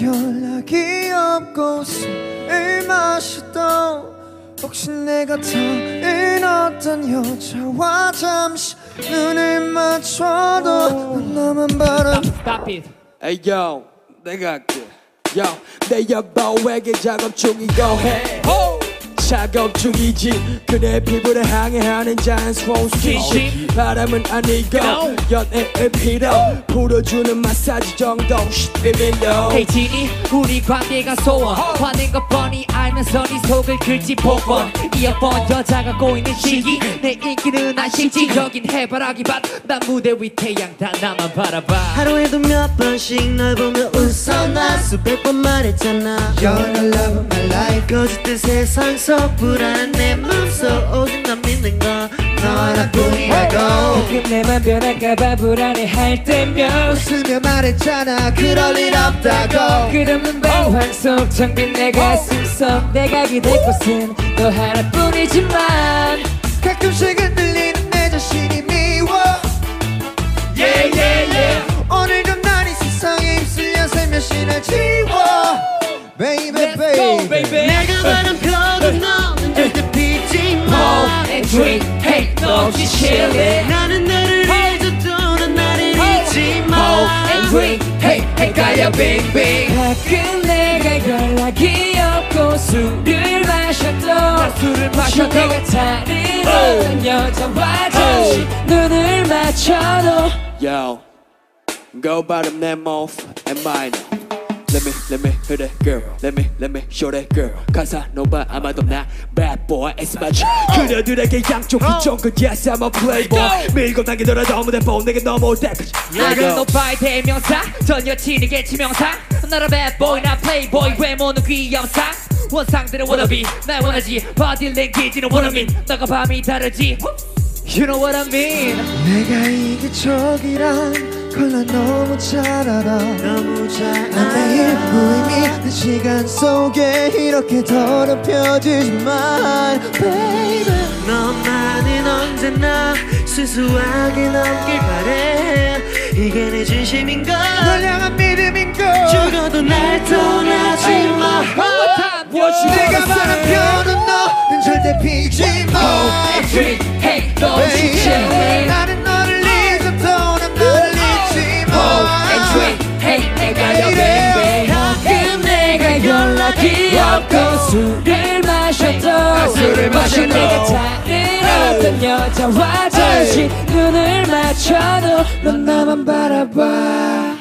연락이 없고 술을 마셔도 혹시 내가 다른 어떤 여자와 잠시 눈을 맞춰도 넌 나만 바라 Stop it. Hey yo, 내가 할게. Yo, 내 여보에게 작업 중이고 해. 작업 중이지. 그대 피부를 항해하는 자연스러운 스킨십 바람은 아니고 연애의 필요. 풀어주는 마사지 정도. 비밀로 Hey 지니 우리 관계가 소원. 화낸 것 뻔히 알면서 네 속을 긁지 복권 이어폰 여자가 꼬이는 시기. 내 인기는 안실질적인 해바라기 밭난 무대 위 태양 다 나만 바라봐. 하루에도 몇 번씩 널 보며 웃어 나 수백 번 말했잖아. You're the love of my life 거짓된 세상 속 불안한 내 맘속 오직 난 믿는 건너 하나뿐이라고. 가끔 내맘 변할까봐 불안해할 때면 웃으며 말했잖아 그럴 일 없다고. 끝없는 방황 속 정든 내 가슴 속 내가 기댈 곳은 너 하나뿐이지만 가끔씩 흔들리는 내 자신이 미워. Yeah yeah yeah. 오늘도 난이 세상에 입술려 살며시 날 지워. Baby drink Hey 너 없이 chillin' 나는 너를 넌 나를 잊지 Smoke 마 and drink Hey 헷갈려 bing 가끔 내가 연락이 없고 술을 마셔도 술을 마셔도 내가 다른 어떤 여자와 잠시 눈을 맞춰도 Yo, go bottom that mouth and mine. Let me, let me hear that girl. Let me, let me show that girl. 가사노바 아마도 나 bad boy it's my job. 그녀들에게 양쪽 그 yes I'm a playboy. 밀고 당기더라도 무대 보 내게 넘어올 때까지. 나는 오빠의 대명사 전 여친에게 치명사 나라 bad boy 나 playboy 외모는 귀염상 원상들은 wannabe 날 원하지 body language는 원어민 너가 밤이 다르지 You know what I mean 내가 이기적이란 걸 난 너무 잘 알아. 너무 잘난 매일 알아. 무의미한 시간 속에 이렇게 더럽혀지지만 Baby. 너만은 언제나 순수하게 넘길 바래. 이게 내 진심인걸. 널 향한 믿음인걸. 죽어도 날 떠나지 마. One more time 내가 바라펴는 너는 절대 피지 마 술을 마셔도 술을 마셔도 내가 다른 어떤 여자와 잠시 눈을 맞춰도 넌 나만 바라봐